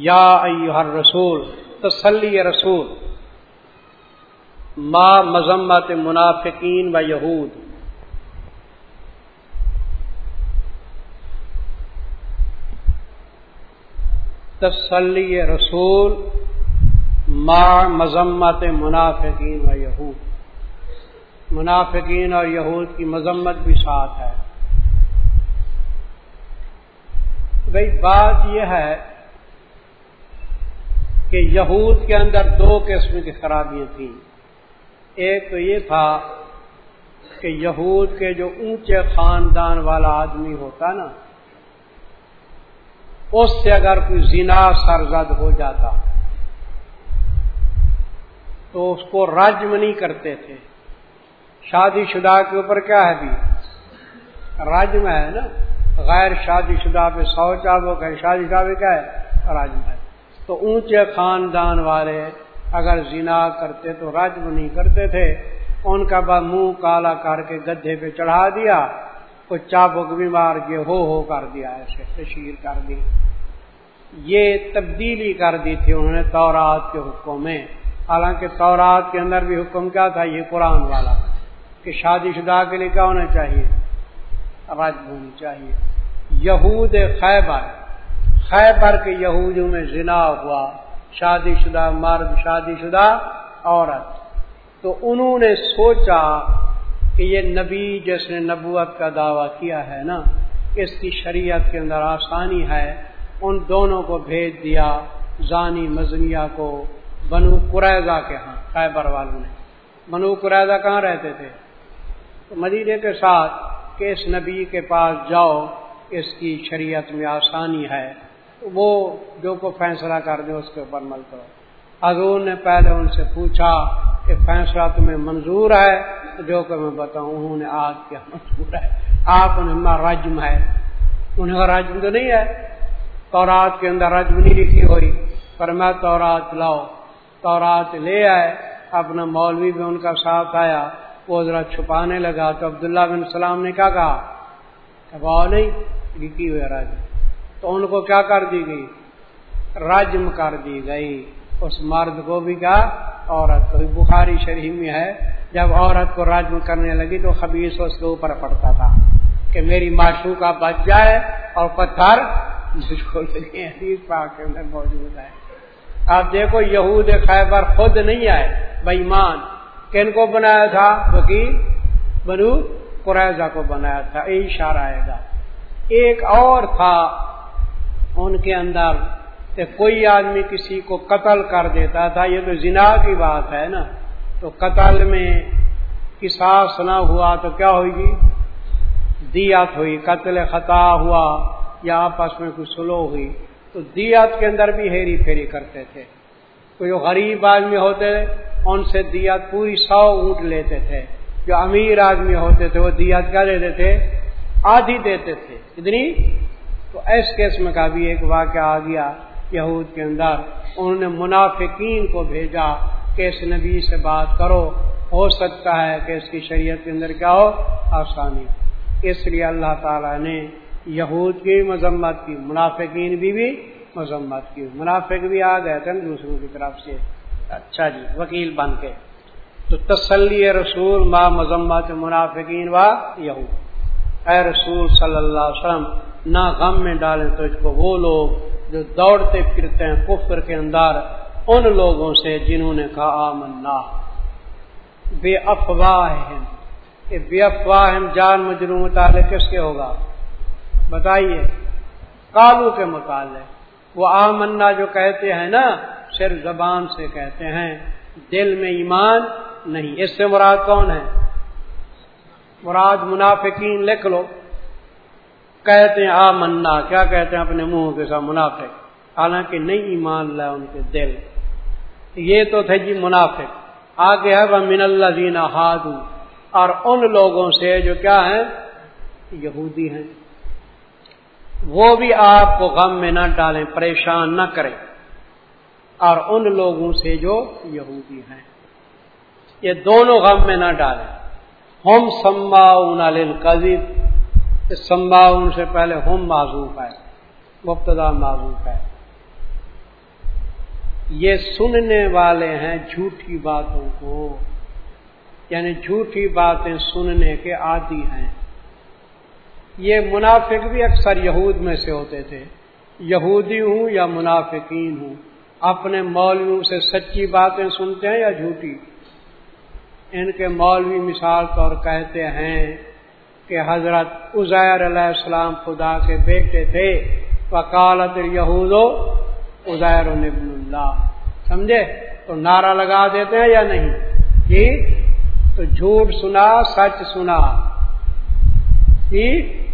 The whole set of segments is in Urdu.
یا ایوہ رسول تسلی رسول، ما مذمت منافقین و یہود۔ تسلی رسول، ما مذمت منافقین و یہود۔ منافقین اور یہود کی مذمت بھی ساتھ ہے۔ بھائی بات یہ ہے کہ یہود کے اندر دو قسم کی خرابیاں تھیں۔ ایک تو یہ تھا کہ یہود کے جو اونچے خاندان والا آدمی ہوتا نا، اس سے اگر کوئی زنا سرزد ہو جاتا، تو اس کو رجم نہیں کرتے تھے۔ شادی شدہ کے اوپر کیا ہے بھی؟ راجم ہے نا۔ غیر شادی شدہ پہ سو چابوں کا شادی شدہ پہ کیا ہے؟ راجم ہے۔ تو اونچے خاندان والے اگر زنا کرتے تو رجم نہیں کرتے تھے۔ ان کا بعد منہ کالا کر کے گدھے پہ چڑھا دیا۔ وہ چابک بھی مار کے ہو ہو کر دیا، ایسے تشہیر کر دی۔ یہ تبدیلی کر دی تھی انہوں نے تورات کے حکم میں۔ حالانکہ تورات کے اندر بھی حکم کیا تھا، یہ قرآن والا، کہ شادی شدہ کے لیے کیا ہونا چاہیے؟ رج ہونی چاہیے۔ یہود خیبر خیبر کے یہودوں میں زنا ہوا، شادی شدہ مرد، شادی شدہ عورت۔ تو انہوں نے سوچا کہ یہ نبی جس نے نبوت کا دعویٰ کیا ہے نا، اس کی شریعت کے اندر آسانی ہے، ان دونوں کو بھیج دیا، زانی مزنیا کو بنو قریضہ کے ہاں خیبر والوں نے۔ بنو قریضہ کہاں رہتے تھے؟ تو مدینے کے ساتھ کہ اس نبی کے پاس جاؤ، اس کی شریعت میں آسانی ہے۔ وہ جو کو فیصلہ کر دے اس کے اوپر مل کرو۔ حضور نے پہلے ان سے پوچھا کہ فیصلہ تمہیں منظور ہے؟ جو کہ میں بتاؤں، انہوں نے آج کیا منظور ہے؟ آپ انہیں رجم ہے۔ انہیں رجم تو نہیں ہے۔ تورات کے اندر رجم نہیں لکھی ہوئی۔ پر میں تورات لاؤ۔ تورات لے آئے۔ اپنا مولوی بھی ان کا ساتھ آیا۔ وہ ذرا چھپانے لگا تو عبداللہ بن سلام نے کیا کہا؟ وہ نہیں، لکھی ہوئی رجم۔ تو ان کو کیا کر دی گئی؟ رجم کر دی گئی۔ اس مرد کو بھی کیا؟ عورت کو۔ بھی بخاری شریف میں ہے، جب عورت کو رجم کرنے لگی تو خبیص اس کے اوپر پڑتا تھا کہ میری معشو کا بچ جائے اور پتھر موجود ہے۔ آپ دیکھو، یہود خیبر خود نہیں آئے بےمان کن کو بنایا تھا؟ وکیل۔ بنو قریضہ کو بنایا تھا۔ یہ اشارہ آئے گا۔ ایک اور تھا۔ ان کے اندر کہ کوئی آدمی کسی کو قتل کر دیتا تھا، یہ تو زنا کی بات ہے نا۔ تو قتل میں کساس نہ ہوا تو کیا ہوگی دیات ہوئی، قتل خطا ہوا یا آپس میں کچھ سلو ہوئی۔ تو دیات کے اندر بھی ہیری پھیری کرتے تھے۔ کوئی غریب آدمی ہوتے، ان سے دیات پوری سو اونٹ لیتے تھے۔ جو امیر آدمی ہوتے تھے، وہ دیات کیا دیتے تھے؟ آدھی دیتے تھے۔ اتنی تو ایس قسم کا بھی ایک واقعہ آ گیا یہود کے اندر۔ انہوں نے منافقین کو بھیجا کہ اس نبی سے بات کرو۔ ہو سکتا ہے کہ اس کی شریعت کے اندر کیا ہو؟ آسانی۔ اس لیے اللہ تعالی نے یہود کی مذمت کی، منافقین بھی بھی مذمت کی۔ منافق بھی آ گئے تھے دوسروں کی طرف سے۔ اچھا جی وکیل بن کے۔ تو تسلی رسول ما مذمت منافقین و یہود۔ اے رسول صلی اللہ علیہ وسلم نہ غم میں ڈالیں تو اس کو وہ لوگ جو دوڑتے پھرتے ہیں کفر کے اندر، ان لوگوں سے جنہوں نے کہا آمنا۔ بے افواہ بے افواہ جان مجرو متعلق کس کے ہوگا؟ بتائیے۔ کالو کے متعلق وہ آمنا جو کہتے ہیں نا، صرف زبان سے کہتے ہیں۔ دل میں ایمان نہیں۔ اس سے مراد کون ہے؟ مراد منافقین، لکھ لو۔ کہتے ہیں آ منا کیا کہتے ہیں اپنے منہ کے ساتھ منافق؟ حالانکہ نہیں ایمان لائے ان کے دل۔ یہ تو تھے جی منافق۔ آگے ہے وہ من اللہ دینا ہادو اور ان لوگوں سے جو کیا ہیں؟ یہودی ہیں۔ وہ بھی آپ کو غم میں نہ ڈالیں، پریشان نہ کریں۔ اور ان لوگوں سے جو یہودی ہیں۔ یہ دونوں غم میں نہ ڈالیں۔ ہم سمبا سمبا ان سے پہلے ہم معذوف ہے مبتدا معذوف ہے یہ سننے والے ہیں جھوٹی باتوں کو یعنی جھوٹی باتیں سننے کے عادی ہیں۔ یہ منافق بھی اکثر یہود میں سے ہوتے تھے۔ یہودی ہوں یا منافقین ہوں، اپنے مولویوں سے سچی باتیں سنتے ہیں یا جھوٹی؟ ان کے مولوی مثال طور کہتے ہیں کہ حضرت عزیر علیہ السلام خدا کے بیٹے تھے وکالت یہود ازیر ابن اللہ۔ سمجھے؟ تو نعرہ لگا دیتے ہیں یا نہیں؟ ٹھیک تو جھوٹ سنا سچ سنا۔ ٹھیک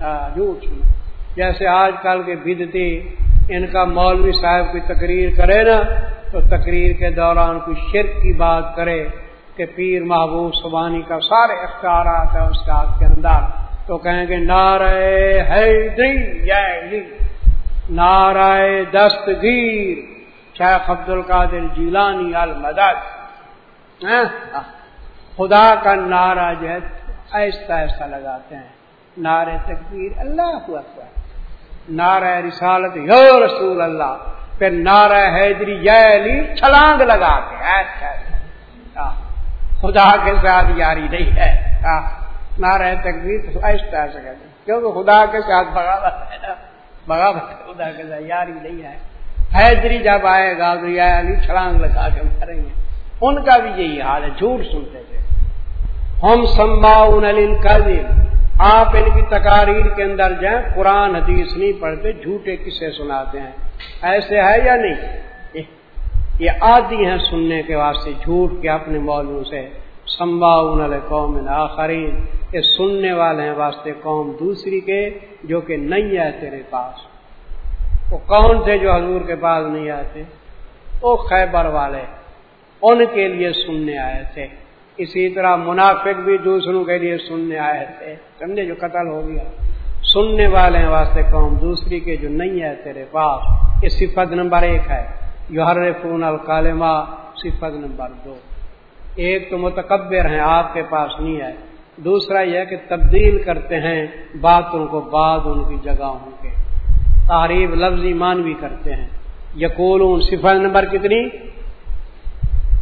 ہاں، جھوٹ سنا۔ جیسے آج کل کے بدتی ان کا مولوی صاحب کی تقریر کرے نا تو تقریر کے دوران کوئی شرک کی بات کرے۔ کہ پیر محبوب سبانی کا سارے اختیارات ہیں اس کے اندر۔ تو کہیں گے نعرے ہے نعرہ دستگیر، شیخ عبد القادر جیلانی المدد۔ ہاں؟ خدا کا نعرہ جو ہے ایسا ایسا لگاتے ہیں۔ نعرے تکبیر، اللہ اکبر۔ نعرہ رسالت یو رسول اللہ۔ پھر نعرہ حیدری یلی چھلانگ لگا کے ایسا خدا کے ساتھ یاری نہیں ہے۔ نعرہ تکبیر ایسا ایسا کہتے ہیں کیونکہ خدا کے ساتھ بغاوت ہے بغاوت خدا کے ساتھ یاری نہیں ہے۔ حیدری جب آئے گا علی چھلانگ لگا کے مریں گے۔ ان کا بھی یہی حال ہے، جھوٹ سنتے تھے۔ ہم سمباؤن آپ ان کی تقاریر کے اندر جائیں، قرآن حدیث نہیں پڑھتے، جھوٹے کسے سناتے ہیں۔ ایسے ہے یا نہیں؟ یہ آدھی ہیں سننے کے واسطے، جھوٹ کے اپنے مولوں سے۔ سمباؤن قوم آخرین۔ یہ سننے والے ہیں واسطے قوم دوسری کے، جو کہ نہیں ہے تیرے پاس۔ وہ کون تھے جو حضور کے پاس نہیں آئے تھے؟ وہ خیبر والے۔ ان کے لیے سننے آئے تھے۔ اسی طرح منافق بھی دوسروں کے لیے سننے آئے تھے۔ سمجھے جو قتل ہو گیا۔ سننے والے ہیں واسطے قوم دوسری کے جو نہیں ہے تیرے پاس۔ یہ صفت نمبر ایک ہے۔ جو ہر فون الکالما صفت نمبر دو۔ ایک تو متکبر ہیں، آپ کے پاس نہیں ہے۔ دوسرا یہ کہ تبدیل کرتے ہیں باتوں کو بعد ان کی جگہوں کے۔ تعریف لفظ ایمان بھی کرتے ہیں۔ یقول صفت نمبر کتنی؟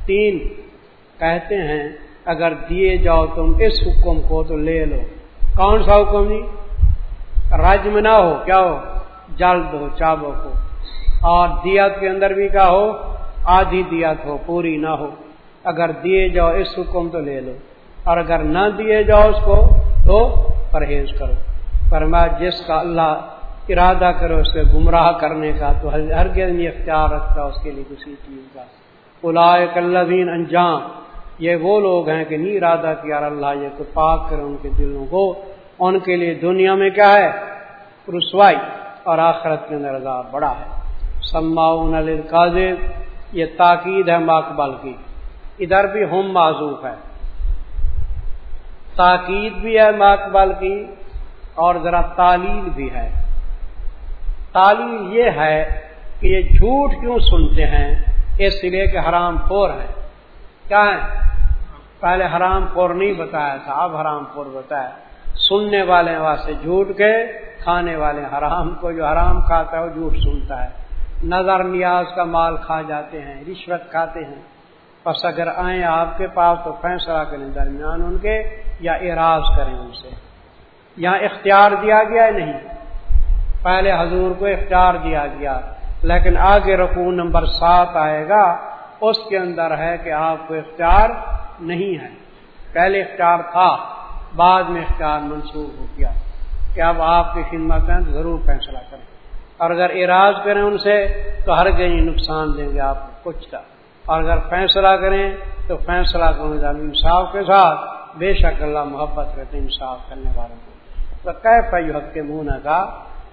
تین۔ کہتے ہیں، اگر دیے جاؤ تم اس حکم کو تو لے لو۔ کون سا حکم جی؟ رجم نہ ہو، کیا ہو؟ جلد ہو، چابو کو۔ اور دیت کے اندر بھی کیا ہو؟ آدھی دیت ہو، پوری نہ ہو۔ اگر دیے جاؤ، اس حکم تو لے لو۔ اور اگر نہ دیے جاؤ اس کو، تو پرہیز کرو۔ پر میں جس کا اللہ ارادہ کرو اس گمراہ کرنے کا، تو ہر نہیں اختیار رکھتا، اس کے لیے کسی چیز کا۔ الاقین انجام۔ یہ وہ لوگ ہیں کہ نہیں ارادہ کیا اللہ یہ تو پاک کرے ان کے دلوں کو۔ ان کے لیے دنیا میں کیا ہے؟ رسوائی۔ اور آخرت کے اندر عذاب بڑا ہے۔ سماؤن القاضب یہ تاکید ہے ماقبل کی۔ ادھر بھی ہم معذوف ہے تاکید بھی ہے ماقبل کی اور ذرا تعلیل بھی ہے۔ تعلیم یہ ہے کہ یہ جھوٹ کیوں سنتے ہیں؟ اس لیے کہ حرام خور ہے کیا ہے پہلے حرام خور نہیں بتایا تھا، اب حرام خور بتایا۔ سننے والے واسطے جھوٹ کے، کھانے والے حرام کو جو حرام کھاتا ہے وہ جھوٹ سنتا ہے۔ نظر نیاز کا مال کھا جاتے ہیں، رشوت کھاتے ہیں۔ بس اگر آئیں آپ کے پاس تو فیصلہ کریں درمیان ان کے یا اراض کریں ان سے۔ یہاں اختیار دیا گیا ہے نہیں؟ پہلے حضور کو اختیار دیا گیا، لیکن آگے رقو نمبر سات آئے گا۔ اس کے اندر ہے کہ آپ کو اختیار نہیں ہے۔ پہلے اختیار تھا، بعد میں اختیار منسوخ ہو گیا۔ کہ اب آپ کی خدمت ہیں ضرور فیصلہ کریں۔ اور اگر اراض کریں ان سے تو ہر گئی نقصان دیں گے آپ کو کچھ کا۔ اور اگر فیصلہ کریں تو فیصلہ کرنے گا انصاف کے ساتھ۔ بے شک اللہ محبت رہتے انصاف کرنے والوں کو۔ تو کہ پی حق کے منہ نہ کا؟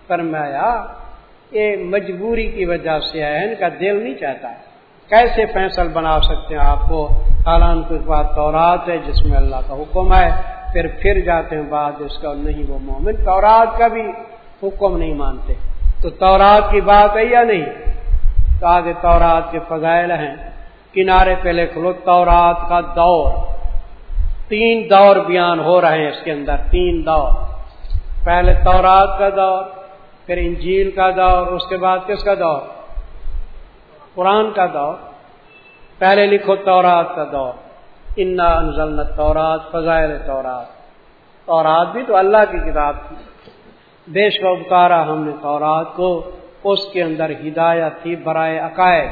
فرمایا، یہ مجبوری کی وجہ سے ہے، ان کا دل نہیں چاہتا۔ کیسے فیصل بنا سکتے ہیں آپ کو؟ حالان کے بعد تورات ہے، جس میں اللہ کا حکم ہے۔ پھر پھر جاتے ہیں بعد، اس کا نہیں، وہ مومن تورات کا بھی حکم نہیں مانتے۔ تو تورات کی بات ہے یا نہیں؟ تو آگے تورات کے فضائل ہیں۔ کنارے پہ لکھ لو، تورات کا دور۔ تین دور بیان ہو رہے ہیں اس کے اندر، تین دور۔ پہلے تورات کا دور، پھر انجیل کا دور، اس کے بعد کس کا دور؟ قرآن کا دور۔ پہلے لکھو تورات کا دور۔ انا انزلنا تورات فضائل تورات تورات بھی تو اللہ کی کتاب تھی۔ دیش کا ابکارا ہم نے تورات کو، اس کے اندر ہدایت تھی برائے عقائد۔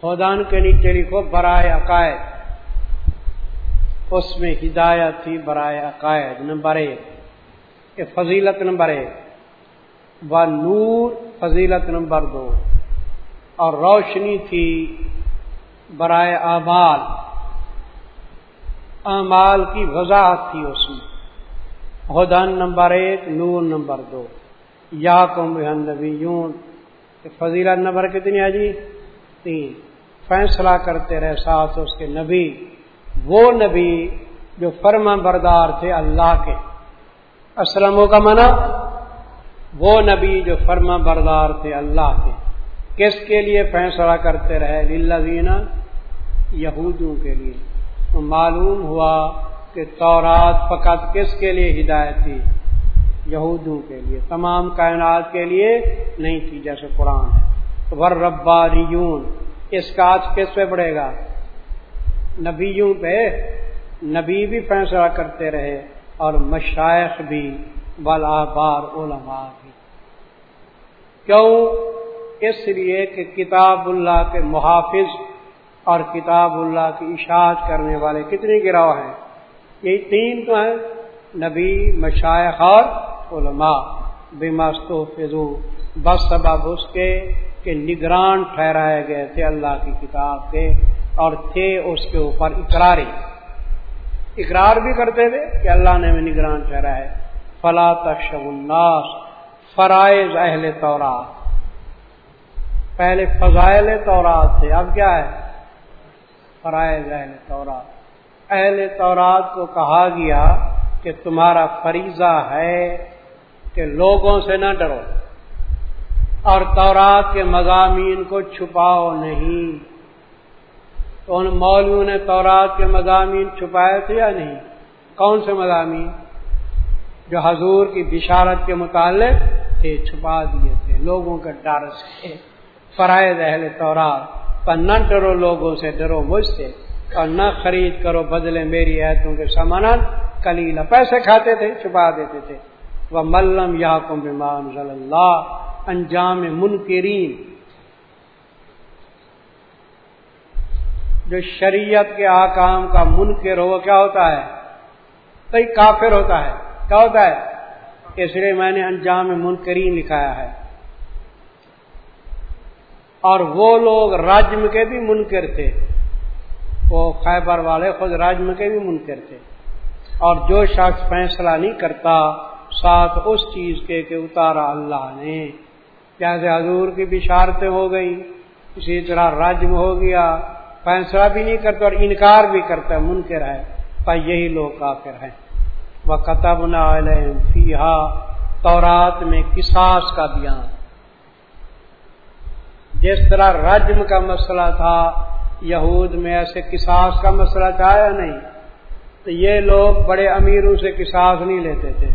خودان کے نیچے لکھو، برائے عقائد۔ اس میں ہدایت تھی برائے عقائد، نمبر ایک۔ فضیلت نمبر ایک۔ و نور فضیلت نمبر دو۔ اور روشنی تھی برائے اعمال اعمال کی وضاحت تھی اس میں۔ ہدن نمبر ایک، نور نمبر دو۔ یا کم نبیون فضیلت نمبر کتنی ہے جی؟ تین۔ فیصلہ کرتے رہے ساتھ اس کے نبی۔ وہ نبی جو فرما بردار تھے اللہ کے۔ اسلموں کا منع وہ نبی جو فرما بردار تھے اللہ کے۔ کس کے لیے فیصلہ کرتے رہے؟ للذین یہودوں کے لیے۔ تو معلوم ہوا کہ تورات فقط کس کے لیے ہدایت تھی؟ یہودوں کے لیے۔ تمام کائنات کے لیے نہیں تھی جیسے قرآن ہے۔ ور رباریون اس کا آج کس پہ پڑے گا؟ نبیوں پہ۔ نبی بھی فیصلہ کرتے رہے اور مشائق بھی۔ بلا علماء بھی۔ کیوں؟ اس لیے کہ کتاب اللہ کے محافظ اور کتاب اللہ کی اشاعت کرنے والے کتنی گراہ ہیں؟ یہی تین تو ہیں، نبی مشائق اور علماء۔ بمستو فضو بس سبب اس کے کہ نگران ٹھہرائے گئے تھے اللہ کی کتاب کے اور تھے اس کے اوپر اقراری۔ اقرار بھی کرتے تھے کہ اللہ نے ہمیں نگران ٹھہرا ہے فلا تخشب الناس، فرائض اہل تورات۔ پہلے فضائل تورات تھے، اب کیا ہے؟ فرائض اہل تورات۔ اہل تورات کو کہا گیا کہ تمہارا فریضہ ہے کہ لوگوں سے نہ ڈرو اور تورات کے مضامین کو چھپاؤ نہیں۔ تو ان مولویوں نے تورات کے مضامین چھپائے تھے یا نہیں؟ کون سے مضامین؟ جو حضور کی بشارت کے متعلق تھے، چھپا دیے تھے۔ لوگوں کے ڈر سے فرائض اہل تورات پر نہ ڈرو، لوگوں سے ڈرو، مجھ سے۔ اور نہ خرید کرو بدلے میری ایتوں کے سامان کلیلہ پیسے کھاتے تھے، چھپا دیتے تھے۔ وہ ملم یا کم صلی اللہ انجام منکرین۔ جو شریعت کے آکام کا منکر ہو کیا ہوتا ہے؟ کئی کافر ہوتا ہے۔ کیا ہوتا ہے؟ اس لیے میں نے انجام منکرین لکھایا ہے۔ اور وہ لوگ راجم کے بھی منکر تھے۔ وہ خیبر والے خود راجم کے بھی منکر تھے۔ اور جو شخص فیصلہ نہیں کرتا، ساتھ اس چیز کے کہ اتارا اللہ نے۔ جیسے حضور کی بشارتیں ہو گئی اسی طرح راجم ہو گیا۔ فیصلہ بھی نہیں کرتا اور انکار بھی کرتا منکر ہے۔ پر یہی لوگ کافر ہیں۔ وہ قطب فیحا تورات میں کساس کا بیان۔ جس طرح رجم کا مسئلہ تھا یہود میں ایسے کساس کا مسئلہ تھا یا نہیں، تو یہ لوگ بڑے امیروں سے کساس نہیں لیتے تھے۔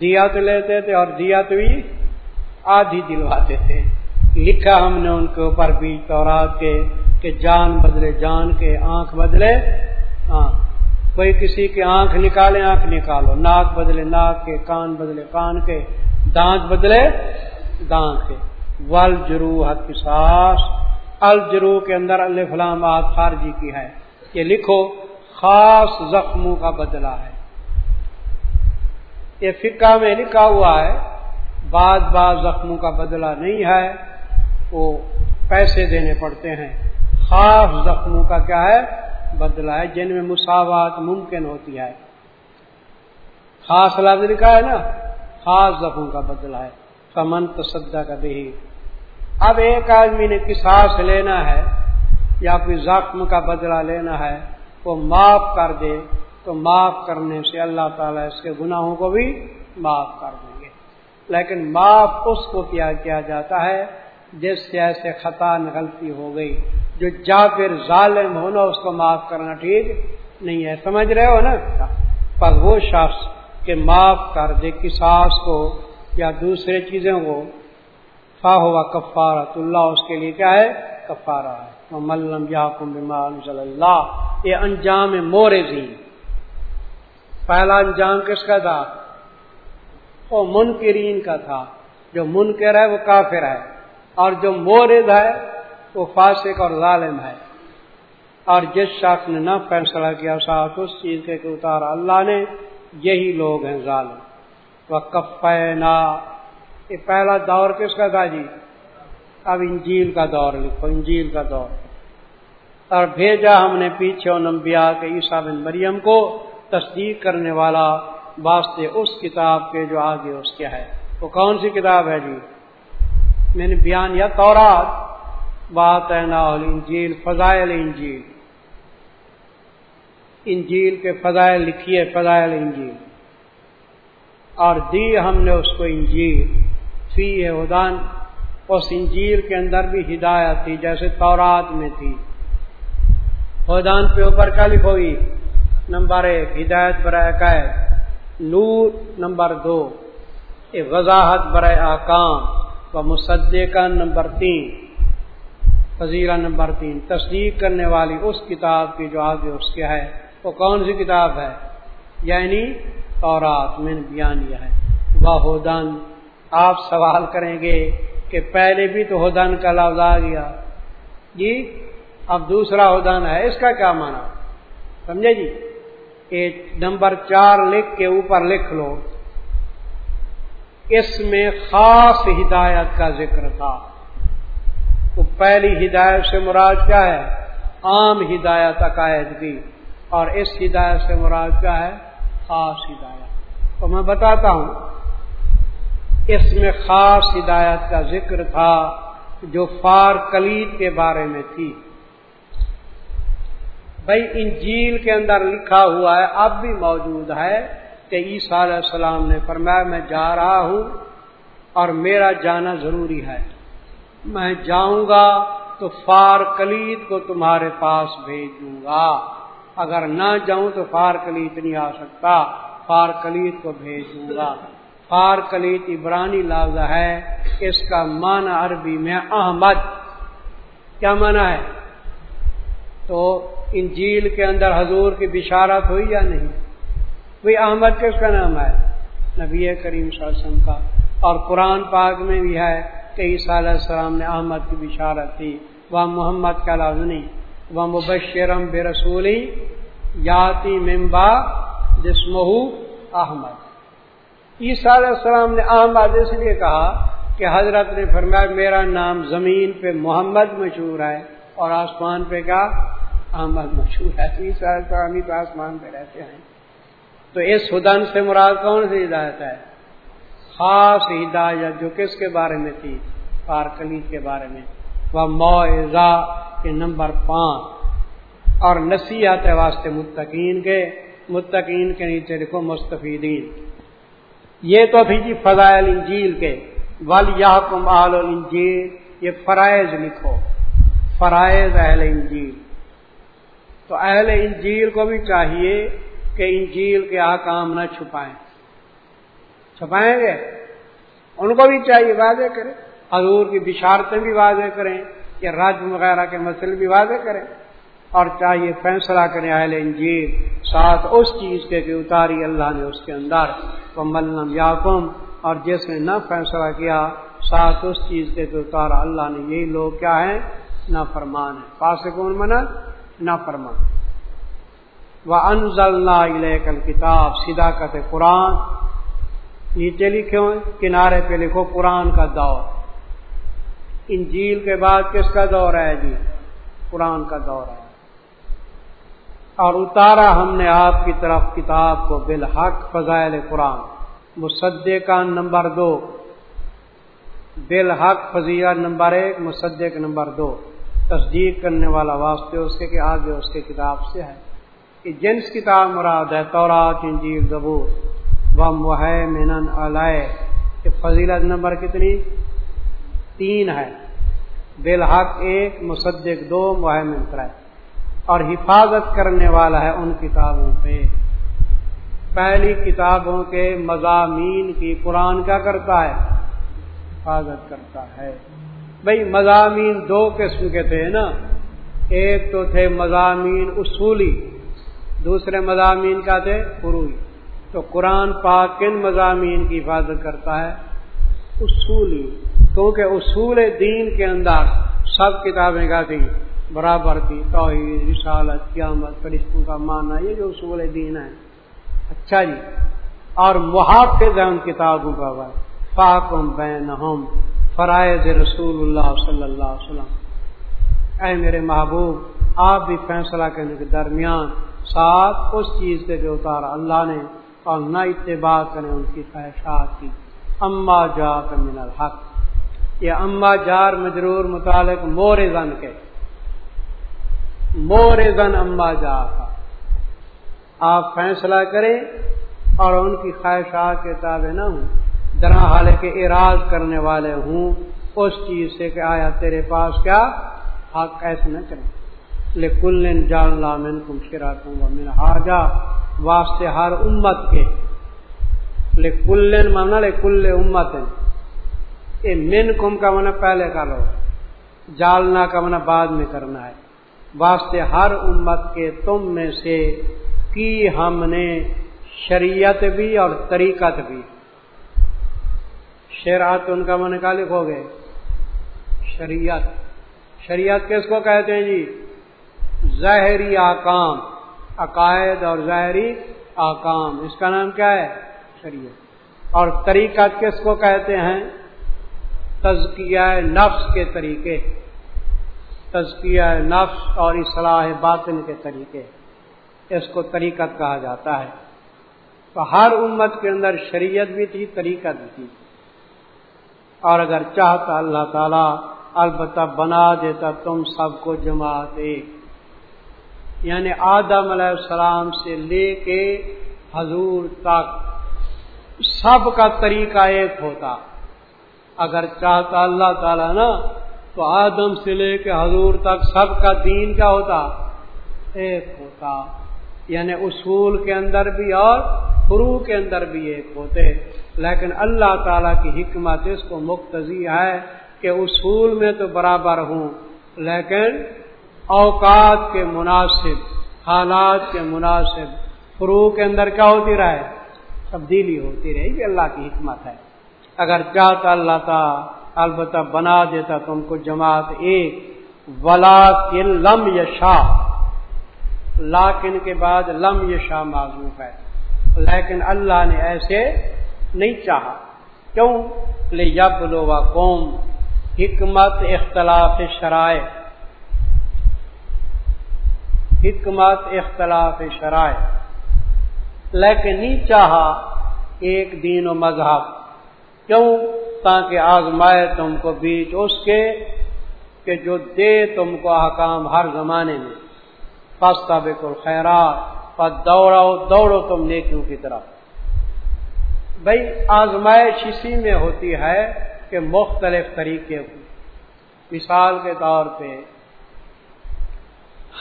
دیا تو لیتے تھے اور دیا تو بھی آدھی دلواتے تھے۔ لکھا ہم نے ان کے اوپر بھی تورات کے کہ جان بدلے، جان کے آنکھ بدلے۔ ہاں کوئی کسی کی آنکھ نکالے، آنکھ نکالو۔ ناک بدلے، ناک کے کان بدلے، کان کے دانت بدلے، دانت کے۔ ول جرو حساس الجرو کے اندر الفلام خارجی کی ہے۔ یہ لکھو، خاص زخموں کا بدلہ ہے۔ یہ فکا میں لکھا ہوا ہے، بعض بعض زخموں کا بدلہ نہیں ہے، وہ پیسے دینے پڑتے ہیں۔ خاص زخموں کا کیا ہے؟ بدلہ ہے، جن میں مساوات ممکن ہوتی ہے۔ خاص لفظ لکھا ہے نا، خاص زخموں کا بدلہ ہے۔ کمن تصدہ کا بھی اب ایک آدمی نے کساس لینا ہے یا کوئی زخم کا بدلہ لینا ہے، وہ معاف کر دے، تو معاف کرنے سے اللہ تعالیٰ اس کے گناہوں کو بھی معاف کر دیں گے۔ لیکن معاف اس کو کیا کیا جاتا ہے جس سے ایسے خطا غلطی ہو گئی، جو جا پھر ظالم ہونا اس کو معاف کرنا ٹھیک نہیں ہے۔ سمجھ رہے ہو نا؟ پر وہ شخص کہ معاف کر دے کساس کو یا دوسرے چیزوں کو فا ہوا کفارت، اللہ اس کے لیے کیا ہے؟ کفارہ ہے۔ ملم یا صلی اللہ یہ انجام مورزی پہلا انجام کس کا تھا؟ وہ منکرین کا تھا۔ جو منکر ہے وہ کافر ہے۔ اور جو مورد ہے وہ فاسق اور ظالم ہے۔ اور جس شخص نے نہ فیصلہ کیا ساتھ، اس چیز کے اتارا اللہ نے، یہی لوگ ہیں ظالم۔ وہ کفینا یہ پہلا دور کس کا تھا جی؟ اب انجیل کا دور لکھو، انجیل کا دور۔ اور بھیجا ہم نے پیچھے انبیاء کے عیسیٰ بن مریم کو تصدیق کرنے والا واسطے اس کتاب کے جو آگے اس کے ہے۔ وہ کون سی کتاب ہے جی؟ میں نے بیان یا تورات۔ بات ہے نا انجیل، فضائل انجیل۔ انجیل کے فضائل لکھیے، فضائل انجیل۔ اور دی ہم نے اس کو انجیل۔ فی ہدان اس انجیل کے اندر بھی ہدایت تھی، جیسے تورات میں تھی۔ ہدان پہ اوپر کیا لکھو نمبر ایک، ہدایت برائے قید۔ نور، نمبر دو وضاحت برائے آکام۔ و مصدقہ، نمبر تین۔ فضیرہ نمبر تین، تصدیق کرنے والی اس کتاب کی جو آگے اس کے ہے، وہ کون سی کتاب ہے؟ یعنی تورات، میں بیان یہ ہے۔ وہ آپ سوال کریں گے کہ پہلے بھی تو ہدن کا لفظ آ گیا۔ جی اب دوسرا ہدن ہے، اس کا کیا مانا سمجھے جی؟ ایک نمبر چار لکھ کے اوپر لکھ لو۔ اس میں خاص ہدایت کا ذکر تھا۔ تو پہلی ہدایت سے مراد کیا ہے؟ عام ہدایت عقائد کی۔ اور اس ہدایت سے مراد کیا ہے؟ خاص ہدایت۔ تو میں بتاتا ہوں اس میں خاص ہدایت کا ذکر تھا جو فار کلید کے بارے میں تھی۔ بھائی انجیل کے اندر لکھا ہوا ہے، اب بھی موجود ہے کہ عیسیٰ علیہ السلام نے فرمایا، میں جا رہا ہوں اور میرا جانا ضروری ہے۔ میں جاؤں گا تو فار کلید کو تمہارے پاس بھیج دوں گا۔ اگر نہ جاؤں تو فار کلید نہیں آ سکتا، فار کلید کو بھیج دوں گا۔ فار کلید عبرانی لفظ ہے، اس کا معنی عربی میں احمد۔ کیا معنی ہے؟ تو انجیل کے اندر حضور کی بشارت ہوئی یا نہیں؟ وہی احمد کس کا نام ہے؟ نبی کریم صلی اللہ علیہ وسلم کا۔ اور قرآن پاک میں بھی ہے کہ عیسیٰ علیہ السلام نے احمد کی بشارت تھی وہ محمد کا لفظ نہیں۔ وہ مبشرم بے رسولی یاتی ممبا جسمہ احمد۔ عیسیٰ علیہ السلام نے احمد اس لیے کہا کہ حضرت نے فرمایا میرا نام زمین پہ محمد مشہور ہے اور آسمان پہ کیا؟ احمد مشہور ہے۔ عیسیٰ علیہ السلام ہی تو آسمان پہ رہتے ہیں۔ تو اس ہدن سے مراد کون سی ہدایت ہے؟ خاص ہدایت جو کس کے بارے میں تھی؟ پارکلی کے بارے میں۔ وہ معذہ کے نمبر پانچ۔ اور نصیحت واسطے متقین کے متقین کے نیچے لکھو مستفیدین۔ یہ تو بھی جی فضائل انجیل کے، ول یا کم آل انجیل یہ فرائض لکھو۔ فرائض اہل انجیل۔ تو اہل انجیل کو بھی چاہیے کہ انجیل کے آکام نہ چھپائیں۔ چھپائیں گے؟ ان کو بھی چاہیے واضح کریں۔ حضور کی بشارتیں بھی واضح کریں کہ راج وغیرہ کے مسئلے بھی واضح کریں۔ اور چاہیے فیصلہ کریں اہل انجیل؟ ساتھ اس چیز کے کہ اتاری اللہ نے اس کے اندر۔ وہ ملم یاقم اور جس نے نہ فیصلہ کیا، ساتھ اس چیز کے کہ اتارا۔ اللہ نے یہی لوگ کیا ہیں؟ نہ فرمان ہے پاس کون منا؟ نہ فرمان وہ انزل کل کتاب سیدھا کہتے قرآن۔ نیچے لکھے ہوئے، کنارے پہ لکھو قرآن کا دور۔ انجیل کے بعد کس کا دور ہے جی؟ قرآن کا دور ہے۔ اور اتارا ہم نے آپ کی طرف کتاب کو بالحق فضائل قرآن۔ مصدق کا نمبر دو۔ بالحق فضیہ نمبر ایک، مصدق نمبر دو۔ تصدیق کرنے والا واسطے اس کے آگے اس کے کتاب سے ہے۔ کہ جنس کتاب مراد ہے، تورات، انجیل، زبور۔ و محمن علیہ۔ فضیلت نمبر کتنی؟ تین ہے۔ بالحق ایک، مصدق دو مہم کرائے اور حفاظت کرنے والا ہے ان کتابوں پہ۔ پہلی کتابوں کے مضامین کی قرآن کیا کرتا ہے؟ حفاظت کرتا ہے۔ بھائی مضامین دو قسم کے تھے نا۔ ایک تو تھے مضامین اصولی، دوسرے مضامین کا تھے؟ فروئی۔ تو قرآن پاک کن مضامین کی حفاظت کرتا ہے؟ اصولی۔ کیونکہ اصول دین کے اندر سب کتابیں کا تھی برابر تھی، توحید، رسالت، قیامت، فرشتوں کا ماننا، یہ جو اصول دین ہے اچھا جی اور محافظ ہے ان کتابوں کا فاکم بین ہم، فرائض رسول اللہ صلی اللہ علیہ وسلم۔ اے میرے محبوب، آپ بھی فیصلہ کرنے کے درمیان ساتھ اس چیز سے جو اتارا اللہ نے، اور نہ اتباع کریں ان کی خواہشات کی۔ اما جا کر من الحق۔ یہ اما جار مجرور متعلق مور زن کے۔ مور زن اما جا کا آپ فیصلہ کریں اور ان کی خواہشات کے تابع نہ ہوں۔ درا حال کے اراض کرنے والے ہوں۔ اس چیز سے کہ آیا تیرے پاس کیا؟ حق ایسے نہ کریں۔ لکل جان لامن کم شرا من حاجا واسطے ہر امت کے۔ لکل مانا لکل امت۔ یہ من کم کا منع پہلے کا لو۔ جالنا کا منع بعد میں کرنا ہے۔ واسطے ہر امت کے تم میں سے کی ہم نے شریعت بھی اور طریقت بھی۔ شیرات ان کا من کا لکھو گے شریعت۔ شریعت کس کو کہتے ہیں جی؟ ظاہری آکام۔ عقائد اور ظاہری آکام۔ اس کا نام کیا ہے؟ شریعت۔ اور طریقت کس کو کہتے ہیں؟ تزکیہ نفس کے طریقے۔ تزکیہ نفس اور اصلاح باطن کے طریقے۔ اس کو طریقت کہا جاتا ہے۔ تو ہر امت کے اندر شریعت بھی تھی، طریقت بھی تھی۔ اور اگر چاہتا اللہ تعالی، البتہ بنا دیتا تم سب کو جماعت ایک۔ یعنی آدم علیہ السلام سے لے کے حضور تک سب کا طریقہ ایک ہوتا۔ اگر چاہتا اللہ تعالی نا تو آدم سے لے کے حضور تک سب کا دین کیا ہوتا؟ ایک ہوتا۔ یعنی اصول کے اندر بھی اور فرو کے اندر بھی ایک ہوتے۔ لیکن اللہ تعالی کی حکمت اس کو مقتضی ہے کہ اصول میں تو برابر ہوں، لیکن اوقات کے مناسب، حالات کے مناسب فرو کے اندر کیا ہوتی رہے؟ تبدیلی ہوتی رہے گی اللہ کی حکمت ہے۔ اگر چاہتا اللہ تعالی البتہ بنا دیتا تم کو جماعت ایک ولا کن لم یشا لاکن کے بعد لم یشا معذوف ہے۔ لیکن اللہ نے ایسے نہیں چاہا۔ کیوں؟ لے جب لو قوم، حکمت اختلاف شرائع۔ حکمت اختلاف شرائع۔ لیکن نہیں چاہا ایک دین و مذہب۔ کیوں؟ تاکہ آزمائے تم کو بیچ اس کے کہ جو دے تم کو حکام ہر زمانے میں۔ پستا بالکل خیرات دوڑاؤ، دوڑو تم نیکیوں کی طرف۔ بھائی آزمائش اسی میں ہوتی ہے کہ مختلف طریقے مثال کے طور پہ،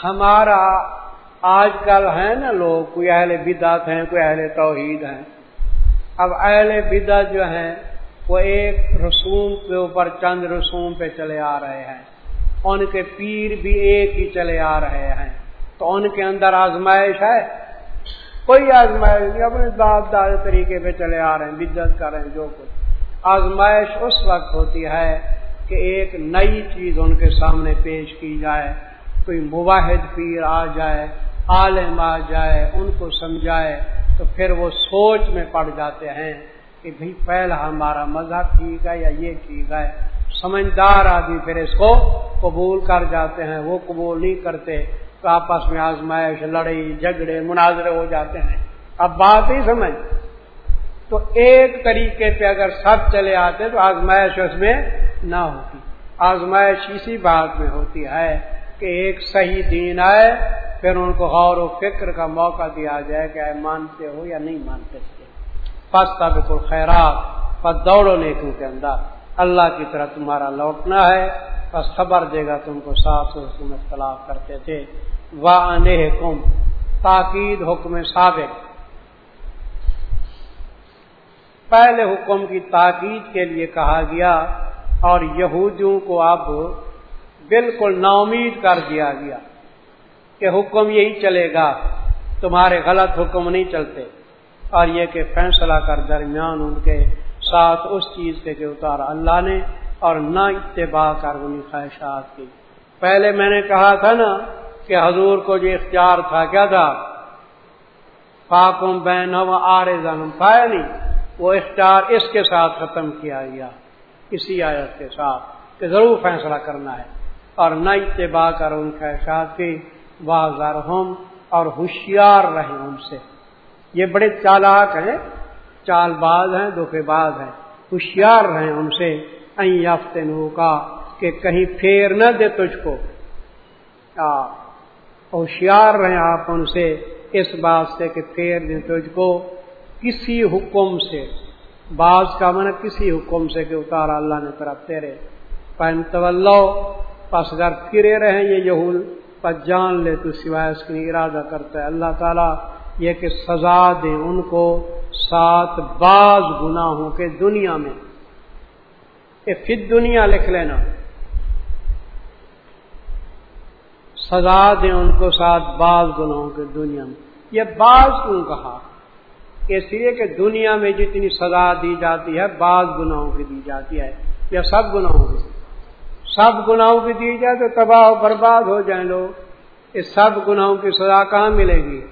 ہمارا آج کل ہے نا لوگ، کوئی اہل بدعت ہیں، کوئی اہل توحید ہیں۔ اب اہل بدعت جو ہیں وہ ایک رسوم کے اوپر چند رسوم پہ چلے آ رہے ہیں۔ ان کے پیر بھی ایک ہی چلے آ رہے ہیں۔ تو ان کے اندر آزمائش ہے؟ کوئی آزمائش نہیں، اپنے داد داد طریقے پہ چلے آ رہے ہیں بدت کر رہے ہیں، جو کچھ۔ آزمائش اس وقت ہوتی ہے کہ ایک نئی چیز ان کے سامنے پیش کی جائے۔ کوئی مواحد پیر آ جائے، عالم آ جائے، ان کو سمجھائے تو پھر وہ سوچ میں پڑ جاتے ہیں۔ کہ بھائی پہلا ہمارا مذہب ٹھیک ہے یا یہ ٹھیک ہے؟ سمجھدار آدمی پھر اس کو قبول کر جاتے ہیں، وہ قبول نہیں کرتے تو آپس میں آزمائش، لڑائی، جھگڑے، مناظرے ہو جاتے ہیں۔ اب بات ہی سمجھ۔ تو ایک طریقے پہ اگر سب چلے آتے تو آزمائش اس میں نہ ہوتی۔ آزمائش اسی بات میں ہوتی ہے کہ ایک صحیح دین آئے، پھر ان کو غور و فکر کا موقع دیا جائے کہ مانتے ہو یا نہیں مانتے۔ پستا بالکل خیرات پر دوڑو نیکوں کے اندر۔ اللہ کی طرح تمہارا لوٹنا ہے بس خبر دے گا تم کو ساتھ تم اختلاف کرتے تھے۔ حکم تاکید حکم سابق۔ پہلے حکم کی تاکید کے لیے کہا گیا اور یہودیوں کو اب بالکل نا امید کر دیا گیا کہ حکم یہی چلے گا، تمہارے غلط حکم نہیں چلتے۔ اور یہ کہ فیصلہ کر درمیان ان کے ساتھ اس چیز کے جو اتارا اللہ نے اور نہ اتباع کر انہیں خواہشات کی۔ پہلے میں نے کہا تھا نا کہ حضور کو جو اختیار تھا، کیا تھا؟ پاکم بین آر ظلم پایا نہیں، وہ اختیار اس کے ساتھ ختم کیا گیا، اسی آیت کے ساتھ کہ ضرور فیصلہ کرنا ہے۔ اور نہ اتباع کر ان خواہشات کی واضح ہم اور ہوشیار رہے ان سے۔ یہ بڑے چالاک ہیں چال باز ہیں دھوکے باز ہیں۔ ہوشیار رہیں ان سے۔ یافتے نو کا کہ کہیں پھیر نہ دے تجھ کو۔ ہوشیار رہیں آپ ان سے اس بات سے کہ پھیر دیں تجھ کو۔ کسی حکم سے، بعض کا من کسی حکم سے کہ اتارا اللہ نے طرف تیرے۔ پین طلو پس اگر پھرے رہیں یہ یہول پس جان لے تو سوائے اس کی ارادہ کرتا ہے۔ اللہ تعالیٰ یہ کہ سزا دے ان کو سات بعض گناہوں کے دنیا میں۔ پھر دنیا لکھ لینا۔ سزا دیں ان کو ساتھ بعض گناہوں کے دنیا میں۔ یہ بعض کیوں کہا؟ اس لیے کہ دنیا میں جتنی سزا دی جاتی ہے، بعض گناہوں کی دی جاتی ہے۔ یا سب گناہوں کی۔ سب گناہوں کی دی جائے تو تباہ و برباد ہو جائیں لوگ۔ اس سب گناہوں کی سزا کہاں ملے گی؟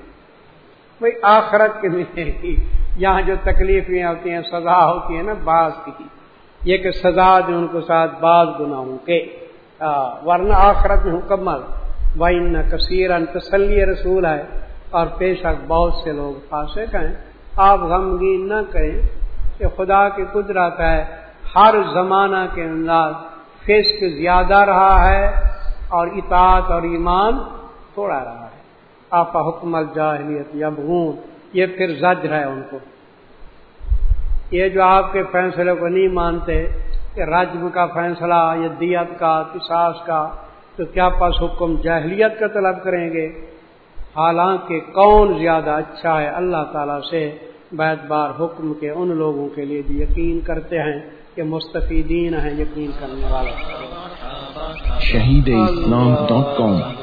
کوئی آخرت کی ملے یہاں جو تکلیفیں ہوتی ہیں، سزا ہوتی ہے نا بعض کی۔ یہ کہ سزا دیں ان کو ساتھ بعض گناہوں کے۔ ورنہ آخرت میں مکمل وائن کثیر تسلی رسول ہے اور پیشک بہت سے لوگ فاسق ہیں۔ آپ غمگین نہ کریں کہ خدا کی قدرت ہے۔ ہر زمانہ کے انداز فسق زیادہ رہا ہے اور اطاعت اور ایمان تھوڑا رہا ہے۔ آپ حکم الجاہلیت یا بھون یہ پھر زج ہے ان کو۔ یہ جو آپ کے فیصلے کو نہیں مانتے کہ رجم کا فیصلہ یا دیت کا کساس کا، تو کیا پاس حکم جاہلیت کا طلب کریں گے؟ حالانکہ کون زیادہ اچھا ہے اللہ تعالیٰ سے بیت بار حکم کے ان لوگوں کے لیے بھی یقین کرتے ہیں کہ مستفیدین ہیں، یقین کرنے والا شہید اسلام ڈاٹ کام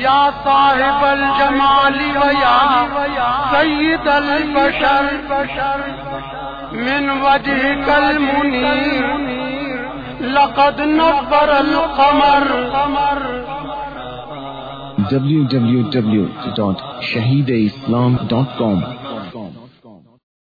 یا صاحب الجمال سید البشر من وجهك المنير لقد نبر القمر۔ www.shahideislam.com